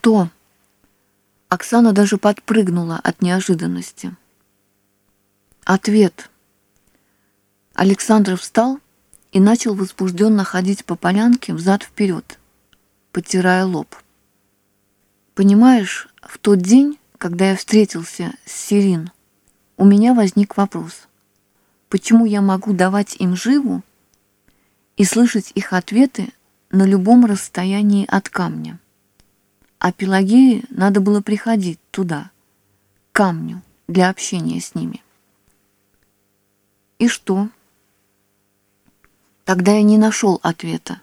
«Кто?» Оксана даже подпрыгнула от неожиданности. «Ответ». Александр встал и начал возбужденно ходить по полянке взад-вперед, потирая лоб. «Понимаешь, в тот день, когда я встретился с Сирин, у меня возник вопрос, почему я могу давать им живу и слышать их ответы на любом расстоянии от камня. А Пелагее надо было приходить туда, к камню, для общения с ними. И что? Тогда я не нашел ответа,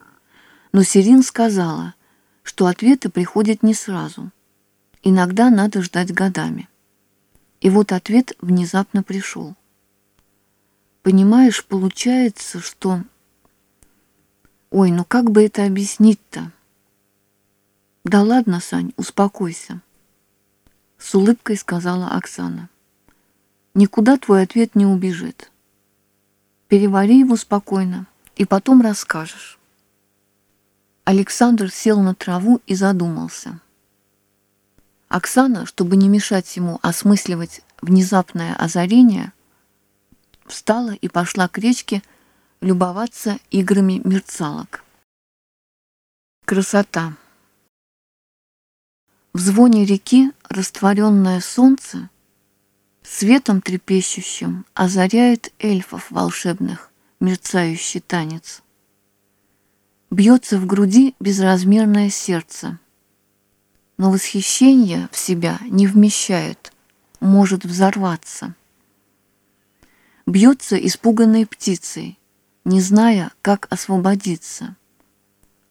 но Сирин сказала, что ответы приходят не сразу. Иногда надо ждать годами. И вот ответ внезапно пришел. Понимаешь, получается, что... Ой, ну как бы это объяснить-то? Да ладно, Сань, успокойся. С улыбкой сказала Оксана. Никуда твой ответ не убежит. Перевари его спокойно и потом расскажешь. Александр сел на траву и задумался. Оксана, чтобы не мешать ему осмысливать внезапное озарение, встала и пошла к речке любоваться играми мерцалок. Красота. В звоне реки растворенное солнце светом трепещущим озаряет эльфов волшебных мерцающий танец. Бьется в груди безразмерное сердце, но восхищение в себя не вмещает, может взорваться. Бьется испуганной птицей, не зная, как освободиться.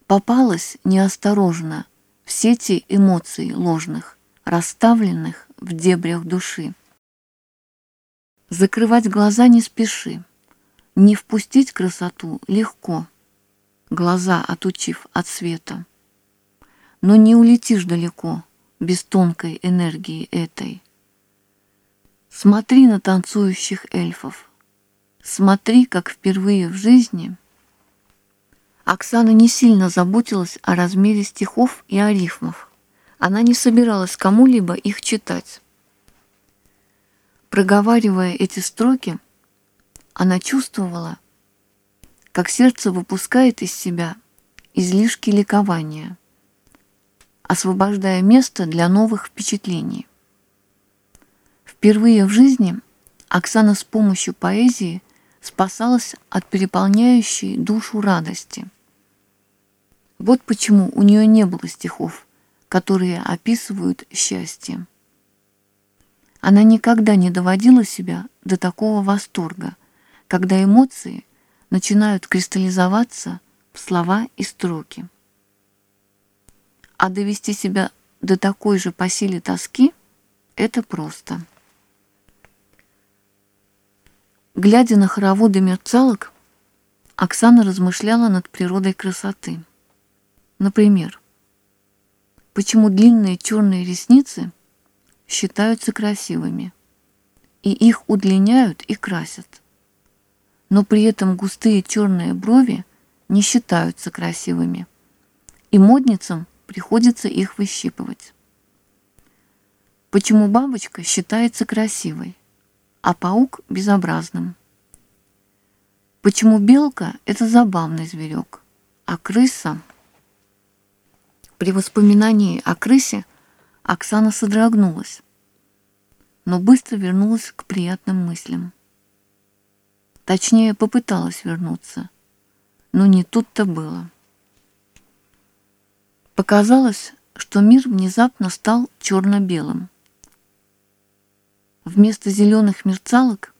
Попалась неосторожно в сети эмоций ложных, расставленных в дебрях души. Закрывать глаза не спеши. Не впустить красоту легко, глаза отучив от света. Но не улетишь далеко без тонкой энергии этой. Смотри на танцующих эльфов. Смотри, как впервые в жизни. Оксана не сильно заботилась о размере стихов и о рифмах. Она не собиралась кому-либо их читать. Проговаривая эти строки, она чувствовала, как сердце выпускает из себя излишки ликования, освобождая место для новых впечатлений. Впервые в жизни Оксана с помощью поэзии спасалась от переполняющей душу радости. Вот почему у нее не было стихов, которые описывают счастье. Она никогда не доводила себя до такого восторга – когда эмоции начинают кристаллизоваться в слова и строки. А довести себя до такой же по силе тоски – это просто. Глядя на хороводы мерцалок, Оксана размышляла над природой красоты. Например, почему длинные черные ресницы считаются красивыми, и их удлиняют и красят – но при этом густые черные брови не считаются красивыми, и модницам приходится их выщипывать. Почему бабочка считается красивой, а паук – безобразным? Почему белка – это забавный зверек, а крыса… При воспоминании о крысе Оксана содрогнулась, но быстро вернулась к приятным мыслям. Точнее, попыталась вернуться. Но не тут-то было. Показалось, что мир внезапно стал черно-белым. Вместо зеленых мерцалок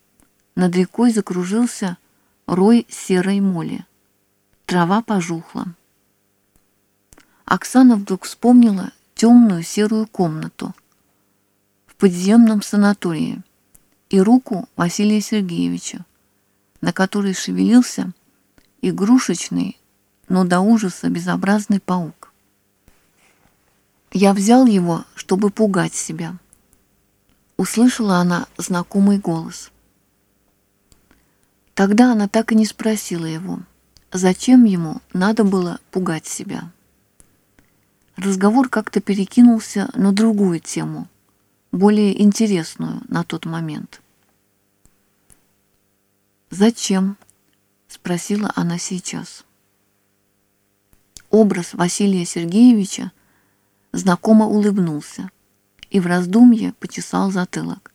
над рекой закружился рой серой моли. Трава пожухла. Оксана вдруг вспомнила темную серую комнату в подземном санатории и руку Василия Сергеевича, на которой шевелился игрушечный, но до ужаса безобразный паук. Я взял его, чтобы пугать себя. Услышала она знакомый голос. Тогда она так и не спросила его, зачем ему надо было пугать себя. Разговор как-то перекинулся на другую тему, более интересную на тот момент. «Зачем?» — спросила она сейчас. Образ Василия Сергеевича знакомо улыбнулся и в раздумье почесал затылок.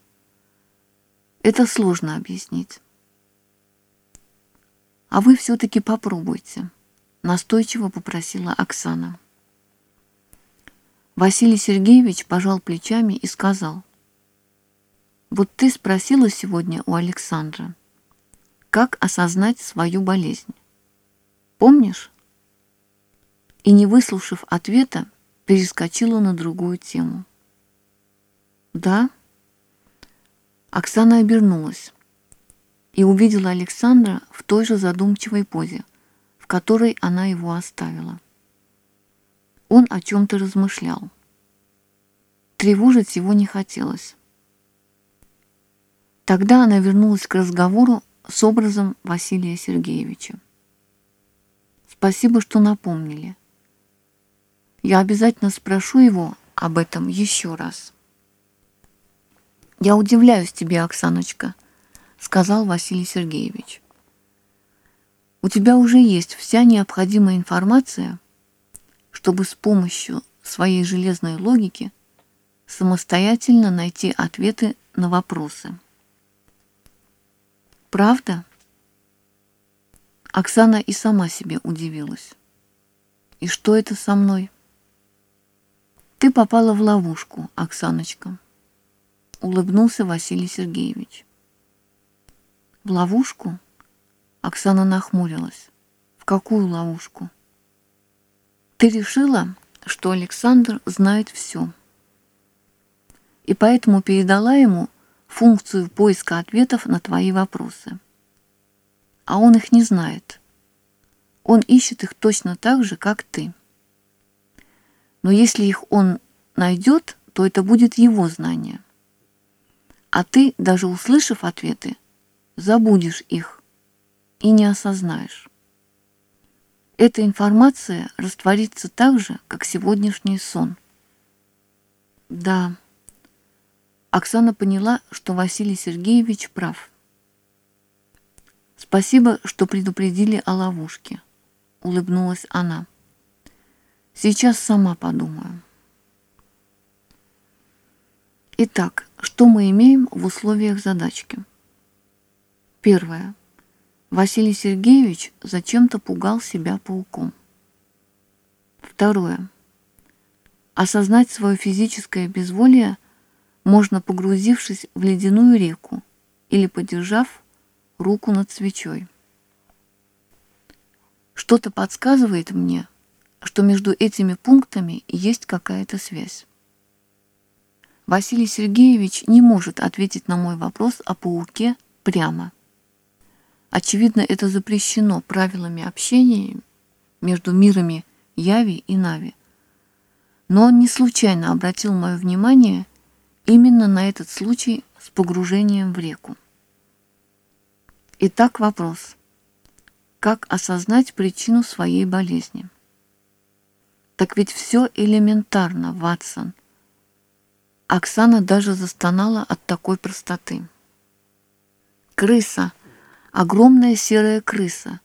Это сложно объяснить. «А вы все-таки попробуйте», — настойчиво попросила Оксана. Василий Сергеевич пожал плечами и сказал, «Вот ты спросила сегодня у Александра, как осознать свою болезнь. Помнишь?» И, не выслушав ответа, перескочила на другую тему. «Да?» Оксана обернулась и увидела Александра в той же задумчивой позе, в которой она его оставила. Он о чем-то размышлял. Тревожить его не хотелось. Тогда она вернулась к разговору с образом Василия Сергеевича. Спасибо, что напомнили. Я обязательно спрошу его об этом еще раз. Я удивляюсь тебе, Оксаночка, сказал Василий Сергеевич. У тебя уже есть вся необходимая информация, чтобы с помощью своей железной логики самостоятельно найти ответы на вопросы. Правда? Оксана и сама себе удивилась. И что это со мной? Ты попала в ловушку, Оксаночка. Улыбнулся Василий Сергеевич. В ловушку? Оксана нахмурилась. В какую ловушку? Ты решила, что Александр знает все. И поэтому передала ему функцию поиска ответов на твои вопросы. А он их не знает. Он ищет их точно так же, как ты. Но если их он найдет, то это будет его знание. А ты, даже услышав ответы, забудешь их и не осознаешь эта информация растворится так же, как сегодняшний сон. Да, Оксана поняла, что Василий Сергеевич прав. Спасибо, что предупредили о ловушке, улыбнулась она. Сейчас сама подумаю. Итак, что мы имеем в условиях задачки? Первое. Василий Сергеевич зачем-то пугал себя пауком. Второе. Осознать свое физическое безволие можно, погрузившись в ледяную реку или подержав руку над свечой. Что-то подсказывает мне, что между этими пунктами есть какая-то связь. Василий Сергеевич не может ответить на мой вопрос о пауке прямо. Очевидно, это запрещено правилами общения между мирами Яви и Нави. Но он не случайно обратил мое внимание именно на этот случай с погружением в реку. Итак, вопрос. Как осознать причину своей болезни? Так ведь все элементарно, Ватсон. Оксана даже застонала от такой простоты. Крыса огромная серая крыса,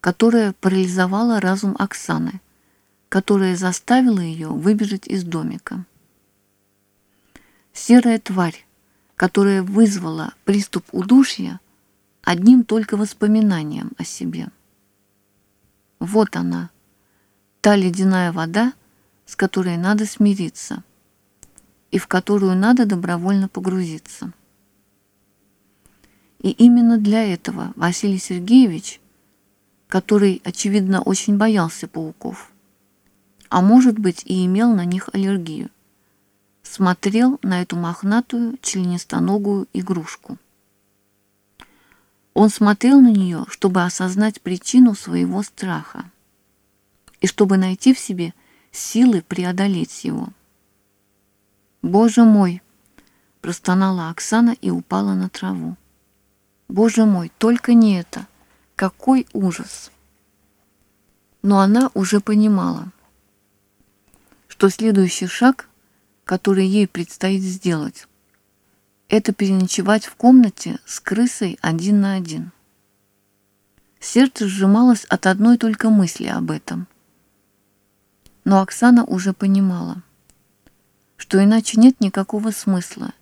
которая парализовала разум Оксаны, которая заставила ее выбежать из домика. Серая тварь, которая вызвала приступ удушья одним только воспоминанием о себе. Вот она, та ледяная вода, с которой надо смириться и в которую надо добровольно погрузиться. И именно для этого Василий Сергеевич, который, очевидно, очень боялся пауков, а может быть и имел на них аллергию, смотрел на эту мохнатую членистоногую игрушку. Он смотрел на нее, чтобы осознать причину своего страха и чтобы найти в себе силы преодолеть его. «Боже мой!» – простонала Оксана и упала на траву. Боже мой, только не это. Какой ужас! Но она уже понимала, что следующий шаг, который ей предстоит сделать, это переночевать в комнате с крысой один на один. Сердце сжималось от одной только мысли об этом. Но Оксана уже понимала, что иначе нет никакого смысла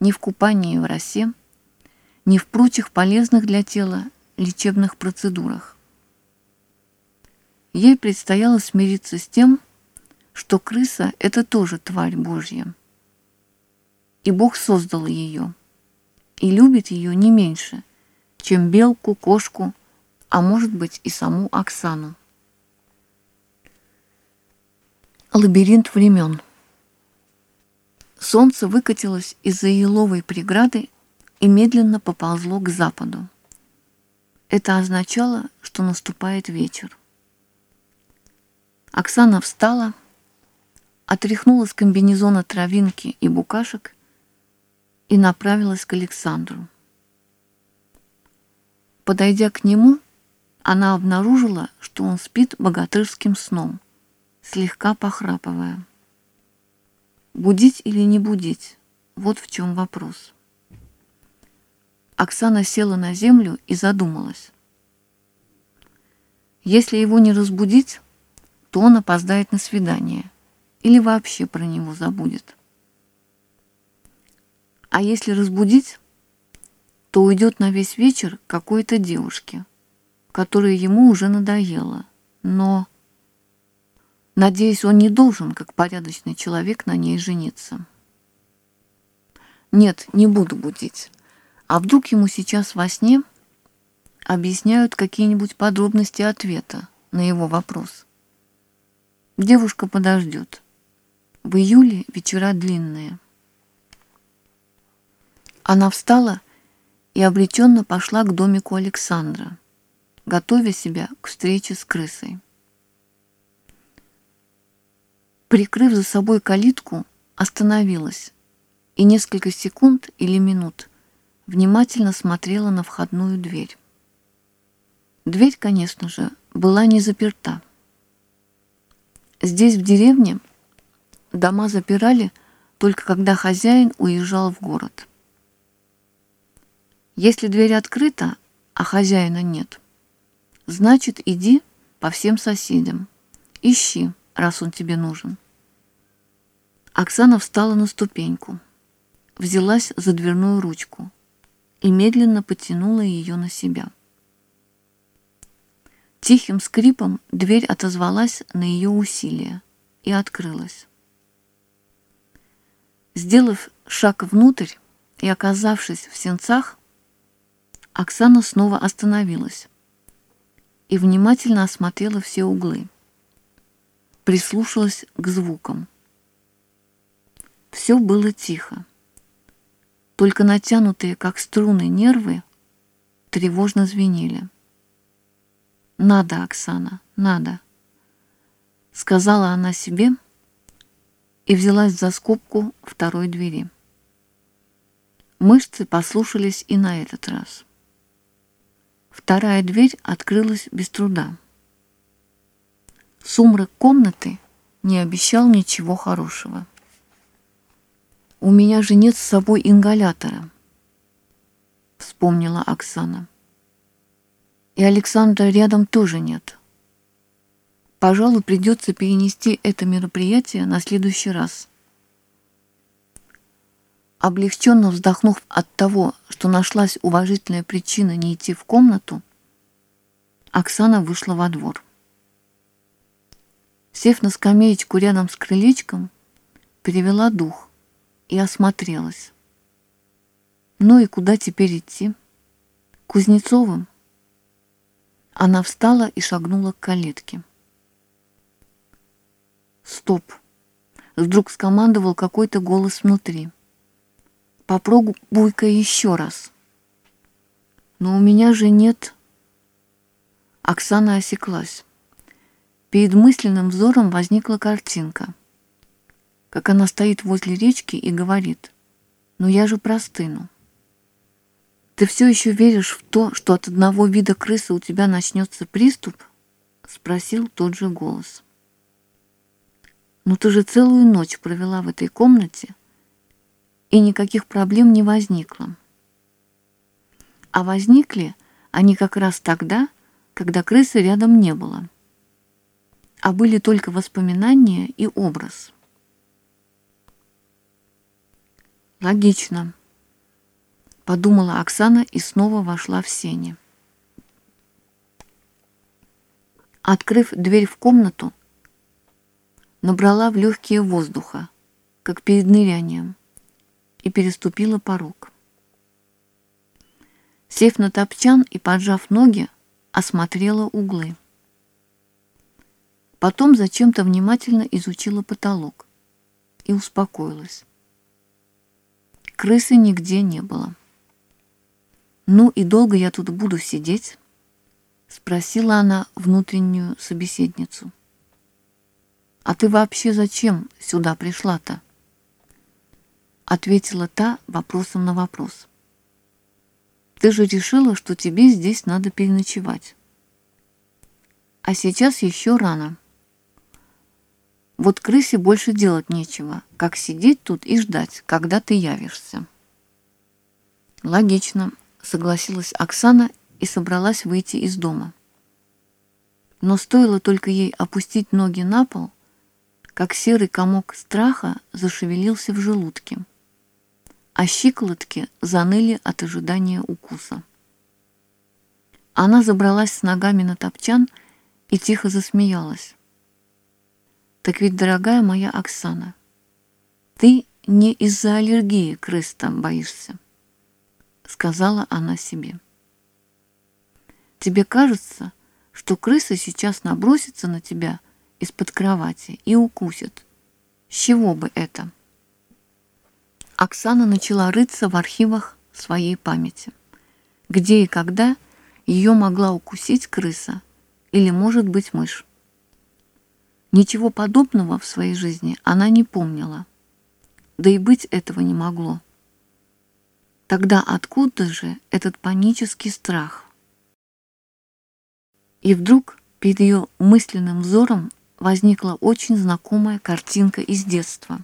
ни в купании в росе, ни в прочих полезных для тела лечебных процедурах. Ей предстояло смириться с тем, что крыса — это тоже тварь Божья. И Бог создал ее, и любит ее не меньше, чем белку, кошку, а может быть и саму Оксану. Лабиринт времен. Солнце выкатилось из-за еловой преграды и медленно поползло к западу. Это означало, что наступает вечер. Оксана встала, отряхнула с комбинезона травинки и букашек и направилась к Александру. Подойдя к нему, она обнаружила, что он спит богатырским сном, слегка похрапывая. Будить или не будить? Вот в чем вопрос. Оксана села на землю и задумалась. Если его не разбудить, то он опоздает на свидание или вообще про него забудет. А если разбудить, то уйдет на весь вечер какой-то девушке, которая ему уже надоела. Но, надеюсь, он не должен, как порядочный человек, на ней жениться. Нет, не буду будить. А вдруг ему сейчас во сне объясняют какие-нибудь подробности ответа на его вопрос? Девушка подождет. В июле вечера длинные. Она встала и обреченно пошла к домику Александра, готовя себя к встрече с крысой. Прикрыв за собой калитку, остановилась и несколько секунд или минут – внимательно смотрела на входную дверь. Дверь, конечно же, была не заперта. Здесь, в деревне, дома запирали только когда хозяин уезжал в город. Если дверь открыта, а хозяина нет, значит, иди по всем соседям. Ищи, раз он тебе нужен. Оксана встала на ступеньку, взялась за дверную ручку и медленно потянула ее на себя. Тихим скрипом дверь отозвалась на ее усилия и открылась. Сделав шаг внутрь и оказавшись в сенцах, Оксана снова остановилась и внимательно осмотрела все углы. Прислушалась к звукам. Все было тихо. Только натянутые, как струны, нервы тревожно звенели. «Надо, Оксана, надо», — сказала она себе и взялась за скобку второй двери. Мышцы послушались и на этот раз. Вторая дверь открылась без труда. Сумрак комнаты не обещал ничего хорошего. «У меня же нет с собой ингалятора», — вспомнила Оксана. «И Александра рядом тоже нет. Пожалуй, придется перенести это мероприятие на следующий раз». Облегченно вздохнув от того, что нашлась уважительная причина не идти в комнату, Оксана вышла во двор. Сев на скамеечку рядом с крылечком, перевела дух и осмотрелась. Ну и куда теперь идти? Кузнецовым? Она встала и шагнула к калитке. Стоп! Вдруг скомандовал какой-то голос внутри. Попробуй-ка еще раз. Но у меня же нет... Оксана осеклась. Перед мысленным взором возникла картинка — как она стоит возле речки и говорит, «Ну я же простыну». «Ты все еще веришь в то, что от одного вида крысы у тебя начнется приступ?» — спросил тот же голос. Но ты же целую ночь провела в этой комнате, и никаких проблем не возникло. А возникли они как раз тогда, когда крысы рядом не было, а были только воспоминания и образ. Логично, подумала Оксана и снова вошла в сени. Открыв дверь в комнату, набрала в легкие воздуха, как перед нырянием, и переступила порог. Сев на топчан и поджав ноги, осмотрела углы. Потом зачем-то внимательно изучила потолок и успокоилась. Крысы нигде не было. «Ну и долго я тут буду сидеть?» — спросила она внутреннюю собеседницу. «А ты вообще зачем сюда пришла-то?» Ответила та вопросом на вопрос. «Ты же решила, что тебе здесь надо переночевать. А сейчас еще рано. Вот крысе больше делать нечего, как сидеть тут и ждать, когда ты явишься». «Логично», — согласилась Оксана и собралась выйти из дома. Но стоило только ей опустить ноги на пол, как серый комок страха зашевелился в желудке, а щиколотки заныли от ожидания укуса. Она забралась с ногами на топчан и тихо засмеялась. «Так ведь, дорогая моя Оксана, ты не из-за аллергии крыс там боишься», — сказала она себе. Тебе кажется, что крыса сейчас набросится на тебя из-под кровати и укусит. С чего бы это? Оксана начала рыться в архивах своей памяти. Где и когда ее могла укусить крыса или, может быть, мышь. Ничего подобного в своей жизни она не помнила. Да и быть этого не могло. Тогда откуда же этот панический страх? И вдруг перед ее мысленным взором возникла очень знакомая картинка из детства.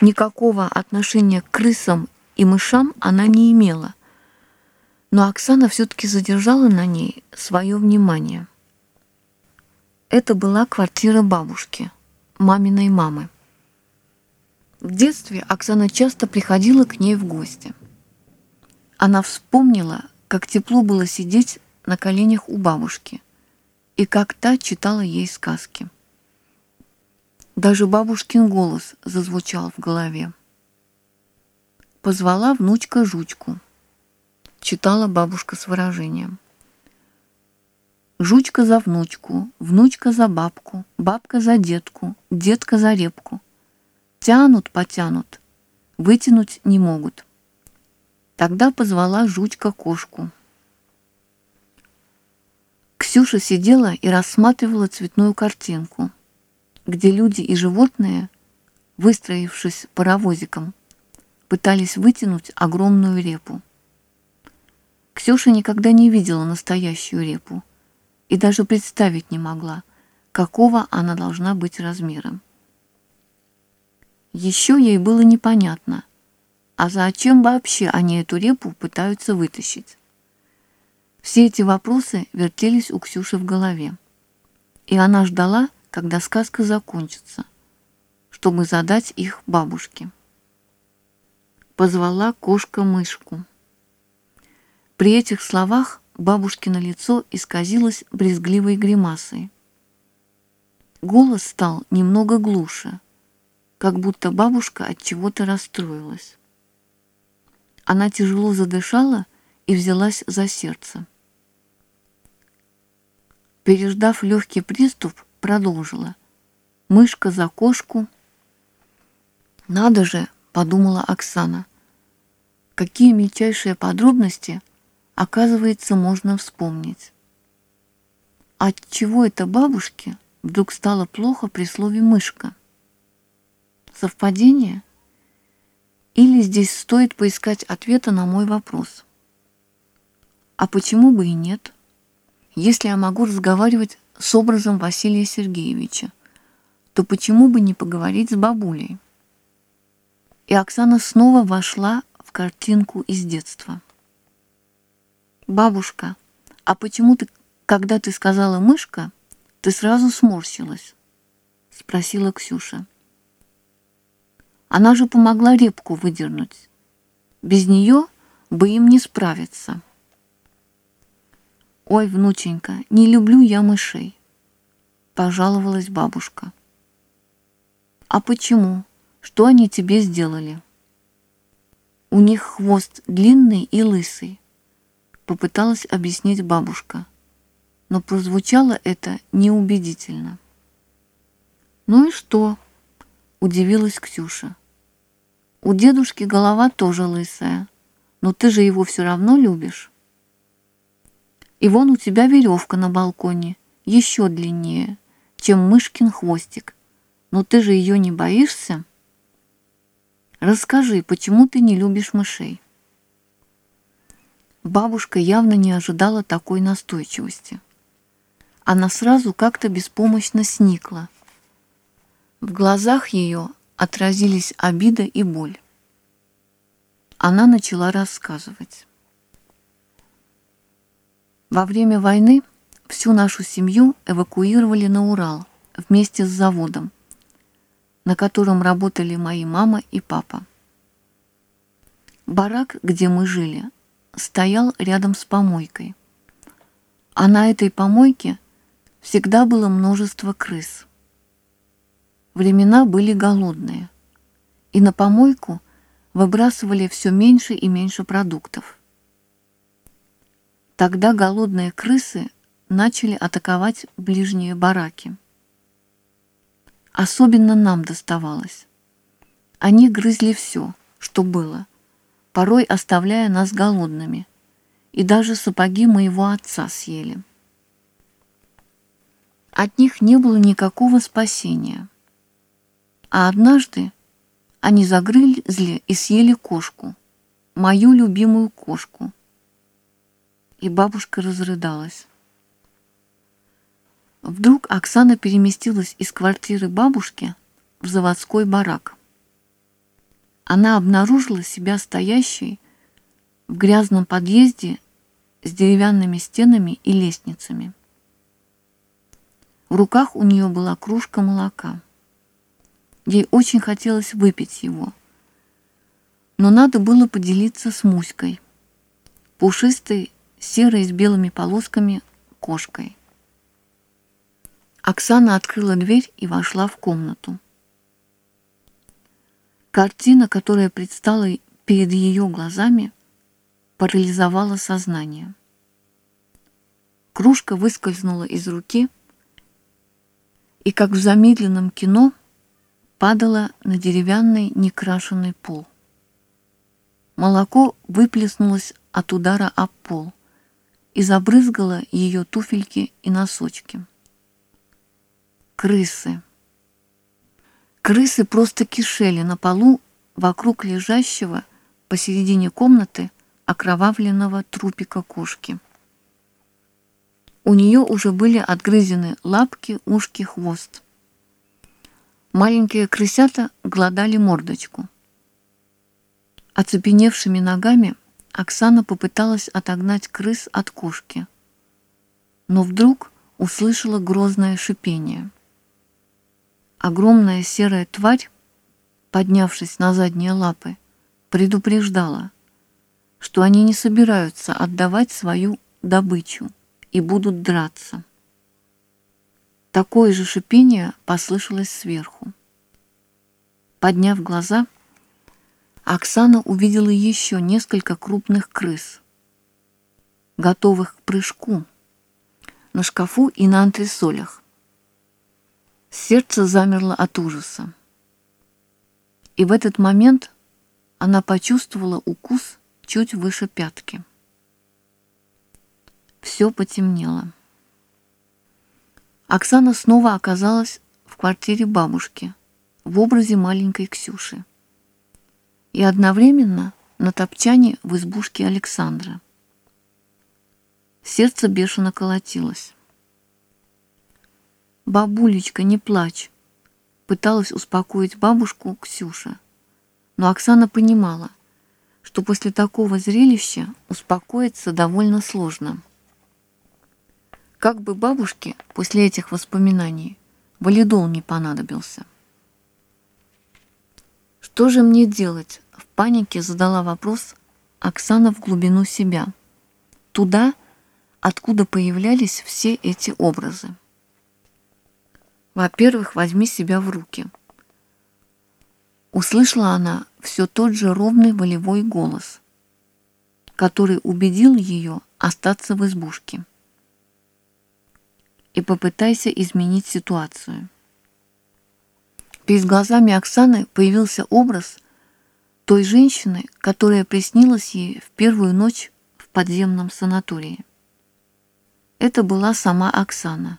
Никакого отношения к крысам и мышам она не имела, но Оксана все-таки задержала на ней свое внимание. Это была квартира бабушки, маминой мамы. В детстве Оксана часто приходила к ней в гости. Она вспомнила, как тепло было сидеть на коленях у бабушки и как та читала ей сказки. Даже бабушкин голос зазвучал в голове. Позвала внучка жучку. Читала бабушка с выражением. Жучка за внучку, внучка за бабку, бабка за детку, детка за репку. Тянут, потянут, вытянуть не могут. Тогда позвала жучка кошку. Ксюша сидела и рассматривала цветную картинку, где люди и животные, выстроившись паровозиком, пытались вытянуть огромную репу. Ксюша никогда не видела настоящую репу и даже представить не могла, какого она должна быть размером. Еще ей было непонятно – а зачем вообще они эту репу пытаются вытащить? Все эти вопросы вертелись у Ксюши в голове. И она ждала, когда сказка закончится, чтобы задать их бабушке. Позвала кошка-мышку. При этих словах бабушкино лицо исказилось брезгливой гримасой. Голос стал немного глуше, как будто бабушка от чего-то расстроилась. Она тяжело задышала и взялась за сердце. Переждав легкий приступ, продолжила. Мышка за кошку. «Надо же!» — подумала Оксана. «Какие мельчайшие подробности, оказывается, можно вспомнить». От чего это бабушке вдруг стало плохо при слове «мышка»? Совпадение? Или здесь стоит поискать ответа на мой вопрос. А почему бы и нет? Если я могу разговаривать с образом Василия Сергеевича, то почему бы не поговорить с бабулей? И Оксана снова вошла в картинку из детства. «Бабушка, а почему ты, когда ты сказала «мышка», ты сразу сморщилась?» — спросила Ксюша. Она же помогла репку выдернуть. Без нее бы им не справиться. «Ой, внученька, не люблю я мышей», — пожаловалась бабушка. «А почему? Что они тебе сделали?» «У них хвост длинный и лысый», — попыталась объяснить бабушка, но прозвучало это неубедительно. «Ну и что?» — удивилась Ксюша. «У дедушки голова тоже лысая, но ты же его все равно любишь». И вон у тебя веревка на балконе, еще длиннее, чем мышкин хвостик. Но ты же ее не боишься? Расскажи, почему ты не любишь мышей? Бабушка явно не ожидала такой настойчивости. Она сразу как-то беспомощно сникла. В глазах ее отразились обида и боль. Она начала рассказывать. Во время войны всю нашу семью эвакуировали на Урал вместе с заводом, на котором работали мои мама и папа. Барак, где мы жили, стоял рядом с помойкой. А на этой помойке всегда было множество крыс. Времена были голодные, и на помойку выбрасывали все меньше и меньше продуктов. Тогда голодные крысы начали атаковать ближние бараки. Особенно нам доставалось. Они грызли все, что было, порой оставляя нас голодными, и даже сапоги моего отца съели. От них не было никакого спасения. А однажды они загрызли и съели кошку, мою любимую кошку — и бабушка разрыдалась. Вдруг Оксана переместилась из квартиры бабушки в заводской барак. Она обнаружила себя стоящей в грязном подъезде с деревянными стенами и лестницами. В руках у нее была кружка молока. Ей очень хотелось выпить его. Но надо было поделиться с Муськой, пушистой серой с белыми полосками кошкой. Оксана открыла дверь и вошла в комнату. Картина, которая предстала перед ее глазами, парализовала сознание. Кружка выскользнула из руки и, как в замедленном кино, падала на деревянный некрашенный пол. Молоко выплеснулось от удара об пол – и забрызгала ее туфельки и носочки. Крысы. Крысы просто кишели на полу вокруг лежащего посередине комнаты окровавленного трупика кошки. У нее уже были отгрызены лапки, ушки, хвост. Маленькие крысята гладали мордочку. Оцепеневшими ногами Оксана попыталась отогнать крыс от кошки, но вдруг услышала грозное шипение. Огромная серая тварь, поднявшись на задние лапы, предупреждала, что они не собираются отдавать свою добычу и будут драться. Такое же шипение послышалось сверху. Подняв глаза, Оксана увидела еще несколько крупных крыс, готовых к прыжку, на шкафу и на антресолях. Сердце замерло от ужаса. И в этот момент она почувствовала укус чуть выше пятки. Все потемнело. Оксана снова оказалась в квартире бабушки в образе маленькой Ксюши и одновременно на топчане в избушке Александра. Сердце бешено колотилось. «Бабулечка, не плачь!» Пыталась успокоить бабушку Ксюша. Но Оксана понимала, что после такого зрелища успокоиться довольно сложно. Как бы бабушке после этих воспоминаний валидол не понадобился. Что же мне делать? В панике задала вопрос Оксана в глубину себя. Туда, откуда появлялись все эти образы. Во-первых, возьми себя в руки. Услышала она все тот же ровный волевой голос, который убедил ее остаться в избушке и попытайся изменить ситуацию. Перед глазами Оксаны появился образ той женщины, которая приснилась ей в первую ночь в подземном санатории. Это была сама Оксана,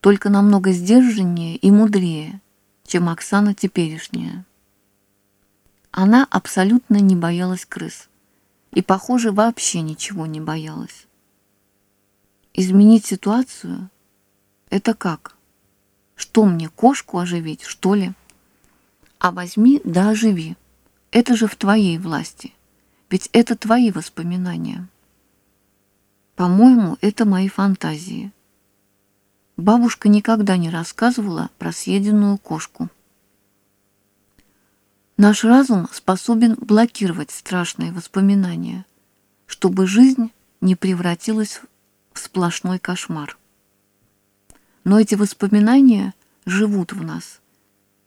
только намного сдержаннее и мудрее, чем Оксана теперешняя. Она абсолютно не боялась крыс и, похоже, вообще ничего не боялась. Изменить ситуацию это как? Что мне, кошку оживить, что ли? А возьми да оживи. Это же в твоей власти. Ведь это твои воспоминания. По-моему, это мои фантазии. Бабушка никогда не рассказывала про съеденную кошку. Наш разум способен блокировать страшные воспоминания, чтобы жизнь не превратилась в сплошной кошмар. Но эти воспоминания живут в нас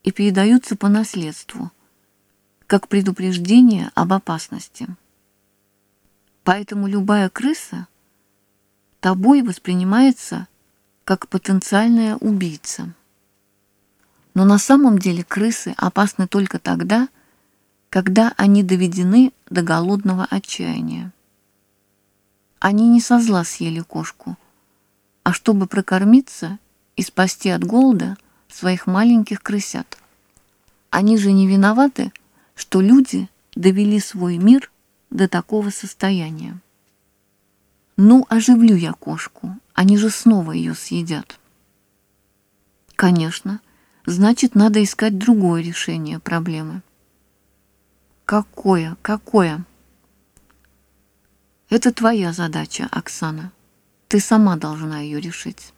и передаются по наследству, как предупреждение об опасности. Поэтому любая крыса тобой воспринимается как потенциальная убийца. Но на самом деле крысы опасны только тогда, когда они доведены до голодного отчаяния. Они не со зла съели кошку, а чтобы прокормиться и спасти от голода своих маленьких крысят. Они же не виноваты, что люди довели свой мир до такого состояния. Ну, оживлю я кошку, они же снова ее съедят. Конечно, значит, надо искать другое решение проблемы. Какое, какое? Это твоя задача, Оксана. Ты сама должна ее решить.